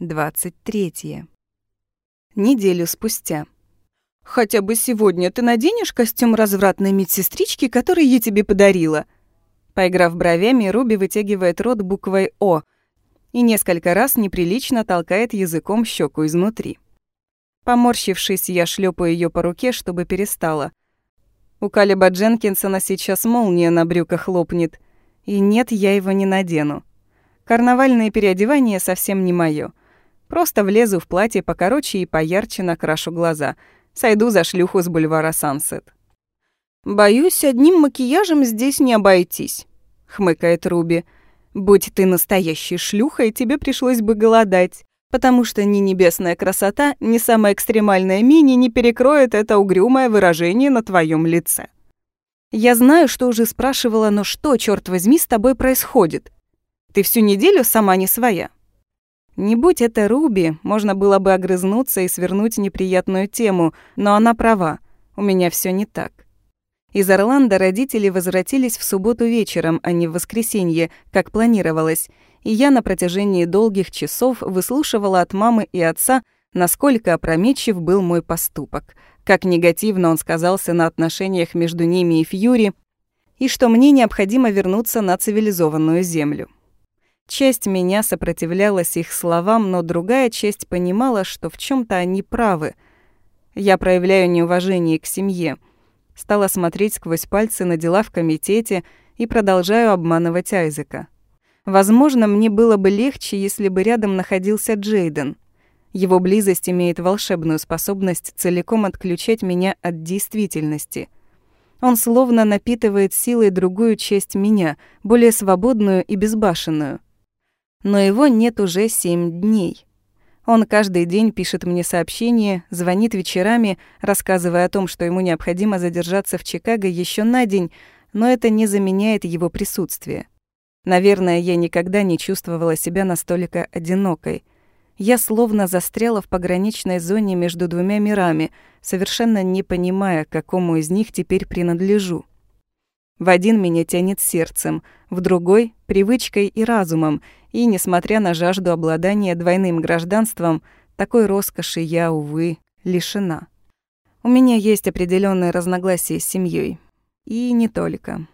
23. Неделю спустя. «Хотя бы сегодня ты наденешь костюм развратной медсестрички, который я тебе подарила?» Поиграв бровями, Руби вытягивает рот буквой «О» и несколько раз неприлично толкает языком щеку изнутри. Поморщившись, я шлепаю ее по руке, чтобы перестала. У Калиба Дженкинсона сейчас молния на брюках лопнет. И нет, я его не надену. Карнавальное переодевание совсем не моё. Просто влезу в платье покороче и поярче накрашу глаза. Сойду за шлюху с бульвара Сансет. «Боюсь, одним макияжем здесь не обойтись», — хмыкает Руби. «Будь ты настоящей шлюхой, тебе пришлось бы голодать, потому что ни небесная красота, ни самая экстремальная мини не перекроет это угрюмое выражение на твоем лице». «Я знаю, что уже спрашивала, но что, черт возьми, с тобой происходит? Ты всю неделю сама не своя». Не будь это Руби, можно было бы огрызнуться и свернуть неприятную тему, но она права, у меня все не так. Из Орландо родители возвратились в субботу вечером, а не в воскресенье, как планировалось, и я на протяжении долгих часов выслушивала от мамы и отца, насколько опрометчив был мой поступок, как негативно он сказался на отношениях между ними и Фьюри, и что мне необходимо вернуться на цивилизованную землю. Часть меня сопротивлялась их словам, но другая часть понимала, что в чем то они правы. Я проявляю неуважение к семье. Стала смотреть сквозь пальцы на дела в комитете и продолжаю обманывать Айзека. Возможно, мне было бы легче, если бы рядом находился Джейден. Его близость имеет волшебную способность целиком отключать меня от действительности. Он словно напитывает силой другую часть меня, более свободную и безбашенную но его нет уже семь дней. Он каждый день пишет мне сообщения, звонит вечерами, рассказывая о том, что ему необходимо задержаться в Чикаго еще на день, но это не заменяет его присутствие. Наверное, я никогда не чувствовала себя настолько одинокой. Я словно застряла в пограничной зоне между двумя мирами, совершенно не понимая, к какому из них теперь принадлежу. В один меня тянет сердцем, в другой — привычкой и разумом, и, несмотря на жажду обладания двойным гражданством, такой роскоши я, увы, лишена. У меня есть определенные разногласия с семьей, И не только.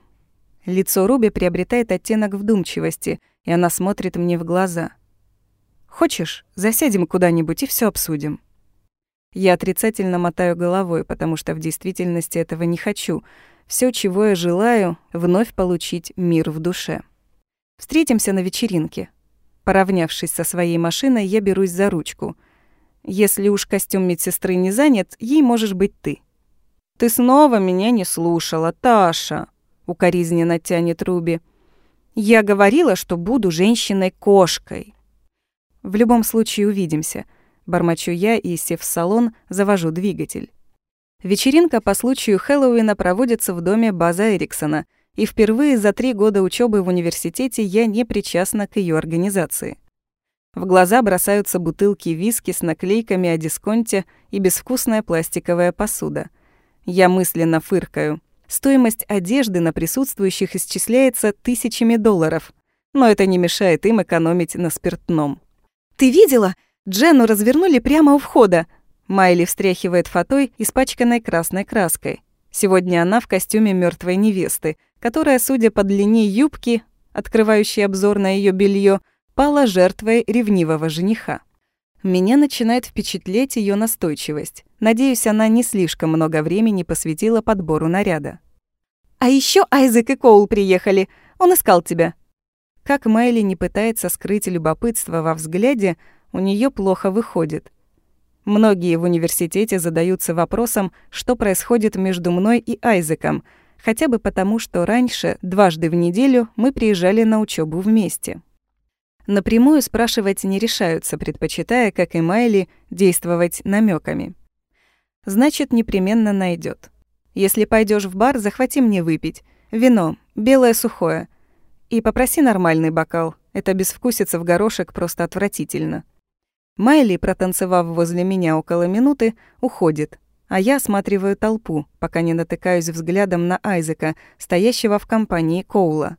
Лицо Руби приобретает оттенок вдумчивости, и она смотрит мне в глаза. «Хочешь, засядем куда-нибудь и все обсудим?» Я отрицательно мотаю головой, потому что в действительности этого не хочу — все, чего я желаю, вновь получить мир в душе. Встретимся на вечеринке. Поравнявшись со своей машиной, я берусь за ручку. Если уж костюм медсестры не занят, ей можешь быть ты. Ты снова меня не слушала, Таша, укоризненно тянет Руби. Я говорила, что буду женщиной-кошкой. В любом случае увидимся. Бормочу я и, сев в салон, завожу двигатель. Вечеринка по случаю Хэллоуина проводится в доме База Эриксона, и впервые за три года учебы в университете я не причастна к ее организации. В глаза бросаются бутылки виски с наклейками о дисконте и безвкусная пластиковая посуда. Я мысленно фыркаю. Стоимость одежды на присутствующих исчисляется тысячами долларов, но это не мешает им экономить на спиртном. «Ты видела? Дженну развернули прямо у входа. Майли встряхивает фатой, испачканной красной краской. Сегодня она в костюме мертвой невесты, которая, судя по длине юбки, открывающей обзор на ее белье, пала жертвой ревнивого жениха. Меня начинает впечатлять ее настойчивость. Надеюсь, она не слишком много времени посвятила подбору наряда. «А еще Айзек и Коул приехали. Он искал тебя». Как Майли не пытается скрыть любопытство во взгляде, у нее плохо выходит. Многие в университете задаются вопросом, что происходит между мной и Айзеком, хотя бы потому, что раньше, дважды в неделю, мы приезжали на учебу вместе. Напрямую спрашивать не решаются, предпочитая, как и Майли, действовать намеками. Значит, непременно найдет. Если пойдешь в бар, захвати мне выпить. Вино, белое сухое. И попроси нормальный бокал. Это безвкусица в горошек просто отвратительно. Майли, протанцевав возле меня около минуты, уходит, а я осматриваю толпу, пока не натыкаюсь взглядом на Айзека, стоящего в компании Коула.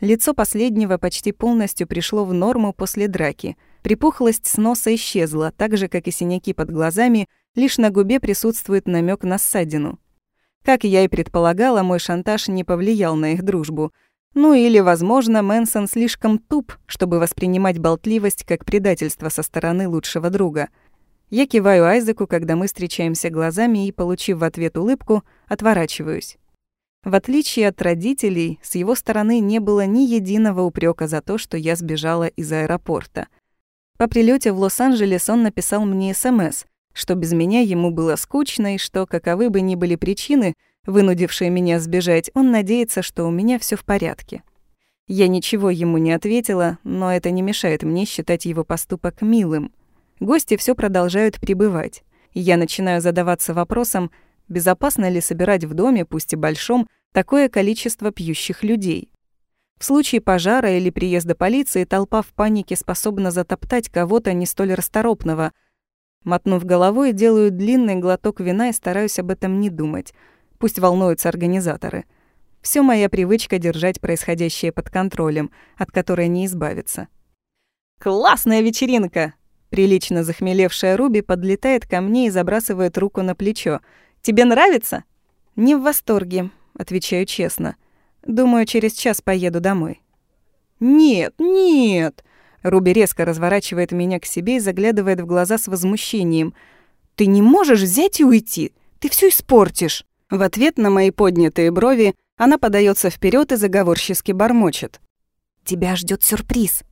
Лицо последнего почти полностью пришло в норму после драки, Припухлость с носа исчезла, так же, как и синяки под глазами, лишь на губе присутствует намек на ссадину. Как я и предполагала, мой шантаж не повлиял на их дружбу. Ну или, возможно, Мэнсон слишком туп, чтобы воспринимать болтливость как предательство со стороны лучшего друга. Я киваю Айзеку, когда мы встречаемся глазами и, получив в ответ улыбку, отворачиваюсь. В отличие от родителей, с его стороны не было ни единого упрека за то, что я сбежала из аэропорта — по прилете в Лос-Анджелес он написал мне СМС, что без меня ему было скучно и что, каковы бы ни были причины, вынудившие меня сбежать, он надеется, что у меня все в порядке. Я ничего ему не ответила, но это не мешает мне считать его поступок милым. Гости все продолжают прибывать. Я начинаю задаваться вопросом, безопасно ли собирать в доме, пусть и большом, такое количество пьющих людей. В случае пожара или приезда полиции толпа в панике способна затоптать кого-то не столь расторопного. Мотнув головой, делаю длинный глоток вина и стараюсь об этом не думать. Пусть волнуются организаторы. Все моя привычка держать происходящее под контролем, от которой не избавиться. «Классная вечеринка!» Прилично захмелевшая Руби подлетает ко мне и забрасывает руку на плечо. «Тебе нравится?» «Не в восторге», — отвечаю честно. Думаю, через час поеду домой». «Нет, нет!» Руби резко разворачивает меня к себе и заглядывает в глаза с возмущением. «Ты не можешь взять и уйти! Ты все испортишь!» В ответ на мои поднятые брови она подается вперед и заговорчески бормочет. «Тебя ждет сюрприз!»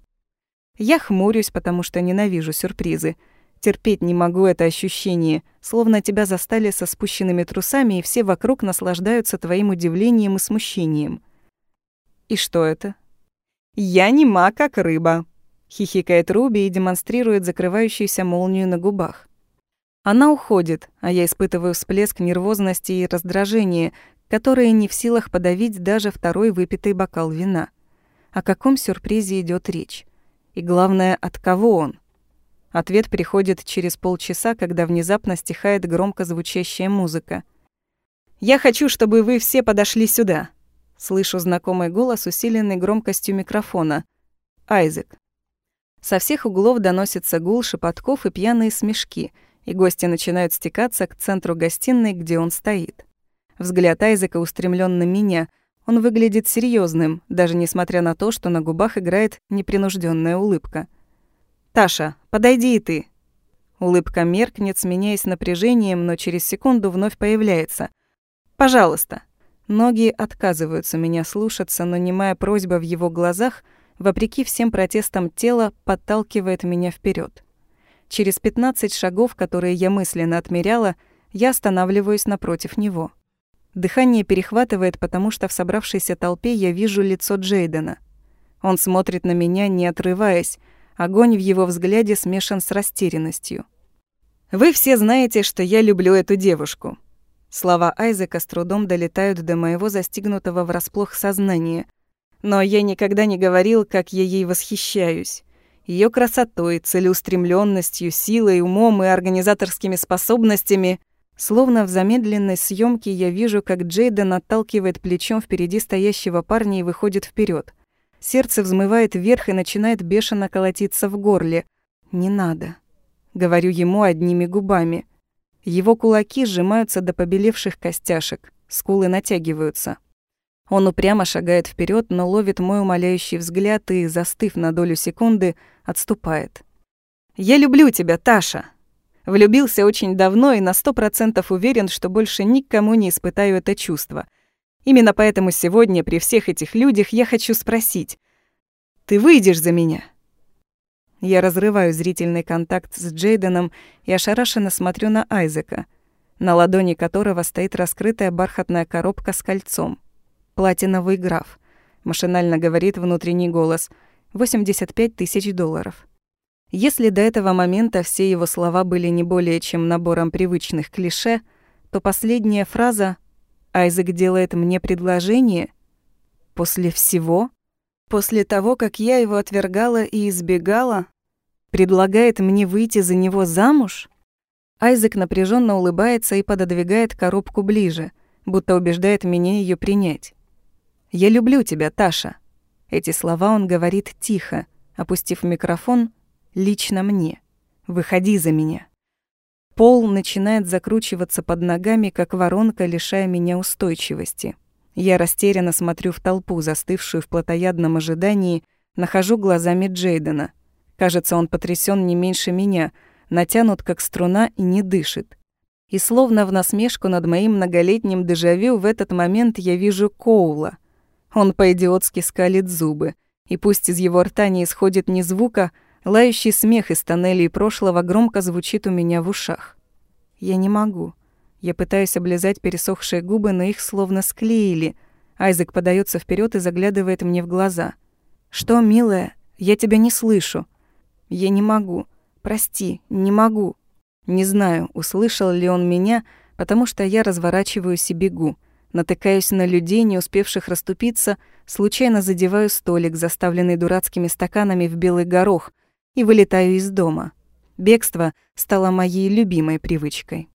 Я хмурюсь, потому что ненавижу сюрпризы. Терпеть не могу это ощущение, словно тебя застали со спущенными трусами, и все вокруг наслаждаются твоим удивлением и смущением. И что это? «Я нема, как рыба», — хихикает Руби и демонстрирует закрывающуюся молнию на губах. Она уходит, а я испытываю всплеск нервозности и раздражения, которые не в силах подавить даже второй выпитый бокал вина. О каком сюрпризе идет речь? И главное, от кого он? Ответ приходит через полчаса, когда внезапно стихает громко звучащая музыка. «Я хочу, чтобы вы все подошли сюда». Слышу знакомый голос, усиленный громкостью микрофона. Айзек. Со всех углов доносится гул шепотков и пьяные смешки, и гости начинают стекаться к центру гостиной, где он стоит. Взгляд Айзека устремлен на меня. Он выглядит серьезным, даже несмотря на то, что на губах играет непринужденная улыбка. «Таша, подойди и ты». Улыбка меркнет, сменяясь напряжением, но через секунду вновь появляется. «Пожалуйста». Ноги отказываются меня слушаться, но немая просьба в его глазах, вопреки всем протестам тела, подталкивает меня вперед. Через 15 шагов, которые я мысленно отмеряла, я останавливаюсь напротив него. Дыхание перехватывает, потому что в собравшейся толпе я вижу лицо Джейдена. Он смотрит на меня, не отрываясь, Огонь в его взгляде смешан с растерянностью. «Вы все знаете, что я люблю эту девушку». Слова Айзека с трудом долетают до моего застигнутого врасплох сознания. Но я никогда не говорил, как я ей восхищаюсь. Ее красотой, целеустремленностью, силой, умом и организаторскими способностями. Словно в замедленной съемке я вижу, как Джейден отталкивает плечом впереди стоящего парня и выходит вперед. Сердце взмывает вверх и начинает бешено колотиться в горле. «Не надо», — говорю ему одними губами. Его кулаки сжимаются до побелевших костяшек, скулы натягиваются. Он упрямо шагает вперед, но ловит мой умоляющий взгляд и, застыв на долю секунды, отступает. «Я люблю тебя, Таша!» Влюбился очень давно и на сто процентов уверен, что больше никому не испытаю это чувство — Именно поэтому сегодня при всех этих людях я хочу спросить. Ты выйдешь за меня? Я разрываю зрительный контакт с Джейденом и ошарашенно смотрю на Айзека, на ладони которого стоит раскрытая бархатная коробка с кольцом. Платиновый граф. Машинально говорит внутренний голос. 85 тысяч долларов. Если до этого момента все его слова были не более чем набором привычных клише, то последняя фраза Айзек делает мне предложение? После всего? После того, как я его отвергала и избегала? Предлагает мне выйти за него замуж? Айзек напряженно улыбается и пододвигает коробку ближе, будто убеждает меня ее принять. «Я люблю тебя, Таша». Эти слова он говорит тихо, опустив микрофон Лично мне. Выходи за меня. Пол начинает закручиваться под ногами, как воронка, лишая меня устойчивости. Я растерянно смотрю в толпу, застывшую в плотоядном ожидании, нахожу глазами Джейдена. Кажется, он потрясен не меньше меня, натянут как струна и не дышит. И словно в насмешку над моим многолетним дежавю в этот момент я вижу Коула. Он по-идиотски скалит зубы, и пусть из его рта не исходит ни звука, Лающий смех из тоннелей прошлого громко звучит у меня в ушах. Я не могу. Я пытаюсь облизать пересохшие губы, но их словно склеили. Айзек подается вперед и заглядывает мне в глаза. «Что, милая? Я тебя не слышу». «Я не могу. Прости, не могу». Не знаю, услышал ли он меня, потому что я разворачиваюсь и бегу. Натыкаюсь на людей, не успевших расступиться, случайно задеваю столик, заставленный дурацкими стаканами в белый горох, и вылетаю из дома. Бегство стало моей любимой привычкой.